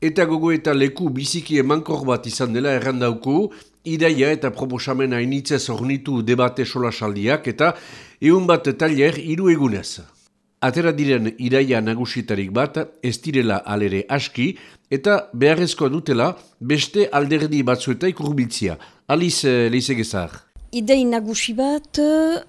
Eta gogo eta leku biziki emankor bat izan dela errandauko, idaia eta proposamena initzez ornitu debate solasaldiak eta egun bat talier hiru egunez. Atera diren iraia nagusitarik bat, ez direla alere aski, eta beharrezkoa dutela beste alderdi batzuetaik urbiltzia. Aliz, leizegezar. Idei nagusi bat,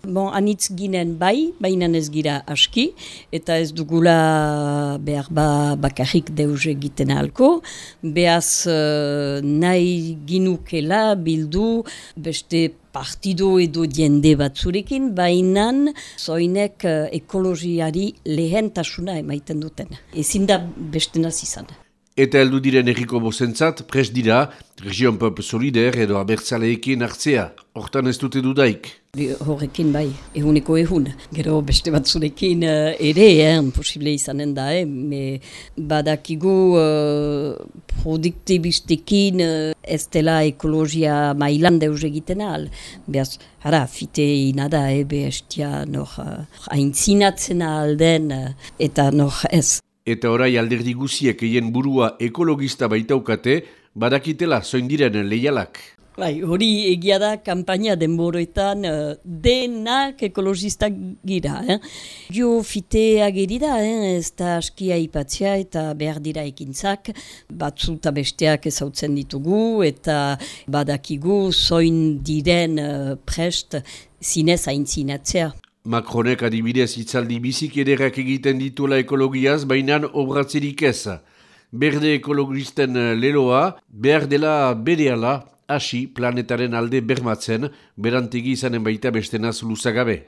bon, anitz ginen bai, baina ez gira aski, eta ez dugula behar ba bakarrik deus egiten halko, behaz uh, nahi ginukela bildu beste partido edo diende batzurekin, baina zoinek uh, ekologiari lehentasuna emaiten duten. Ezin da beste nazizan. Eta heldu diren erriko bozentzat, pres dira, Region Pop Solider edo abertzaleekin hartzea. Hortan ez dute dudaik. Horrekin bai, ehuneko ehun. Gero beste batzurekin uh, ere, eh, posible izanen da, eh, me badakigu uh, produktibistekin uh, ez dela ekologia mailan deus egiten ahal. Beaz, hara, fite inada, eh, behestia, nor, uh, haintzinatzen ahal den, eta nor ez eta orai alderdi guziek eien burua ekologista baitaukate, badakitela zoin diren leialak. Bai, hori egia da kampaina denboroetan uh, denak ekologistak gira. Eh? Jo fitea gerida, eh? ez da askia ipatzea eta behar dira ekintzak, batzu eta besteak ezautzen ditugu eta badakigu zoin diren uh, prest zinez haintzinatzea. Macronek adibidez itzaldi bizik ederak egiten dituela ekologiaz, baina obratzerik ez. Berde ekologisten leloa, behar dela bereala, hasi planetaren alde bermatzen, berantegi izanen baita bestenaz luzagabe.